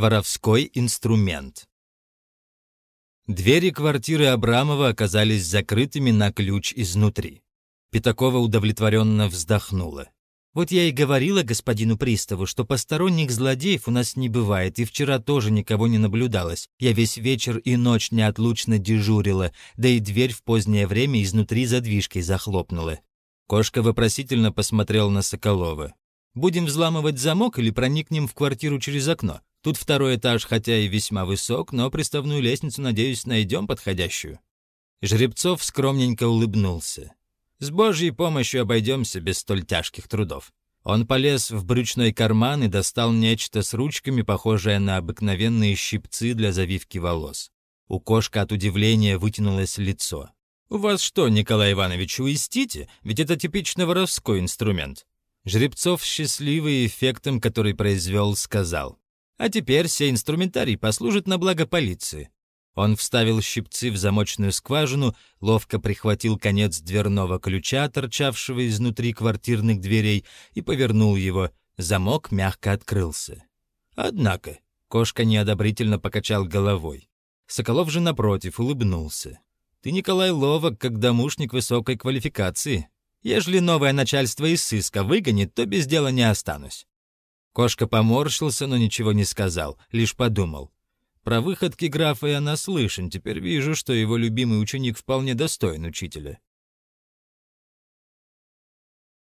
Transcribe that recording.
Воровской инструмент. Двери квартиры Абрамова оказались закрытыми на ключ изнутри. Пятакова удовлетворенно вздохнула. «Вот я и говорила господину приставу, что посторонних злодеев у нас не бывает, и вчера тоже никого не наблюдалось. Я весь вечер и ночь неотлучно дежурила, да и дверь в позднее время изнутри задвижкой захлопнула». Кошка вопросительно посмотрел на Соколова. «Будем взламывать замок или проникнем в квартиру через окно? Тут второй этаж, хотя и весьма высок, но приставную лестницу, надеюсь, найдем подходящую». Жеребцов скромненько улыбнулся. «С Божьей помощью обойдемся без столь тяжких трудов». Он полез в брючной карман и достал нечто с ручками, похожее на обыкновенные щипцы для завивки волос. У кошки от удивления вытянулось лицо. «У вас что, Николай Иванович, уистите? Ведь это типично воровской инструмент». Жеребцов, счастливый эффектом, который произвел, сказал. А теперь сей инструментарий послужит на благо полиции. Он вставил щипцы в замочную скважину, ловко прихватил конец дверного ключа, торчавшего изнутри квартирных дверей, и повернул его. Замок мягко открылся. Однако кошка неодобрительно покачал головой. Соколов же, напротив, улыбнулся. «Ты, Николай, ловок, как домушник высокой квалификации. Ежели новое начальство из сыска выгонит, то без дела не останусь. Кошка поморщился, но ничего не сказал, лишь подумал. Про выходки графа я наслышан, теперь вижу, что его любимый ученик вполне достоин учителя.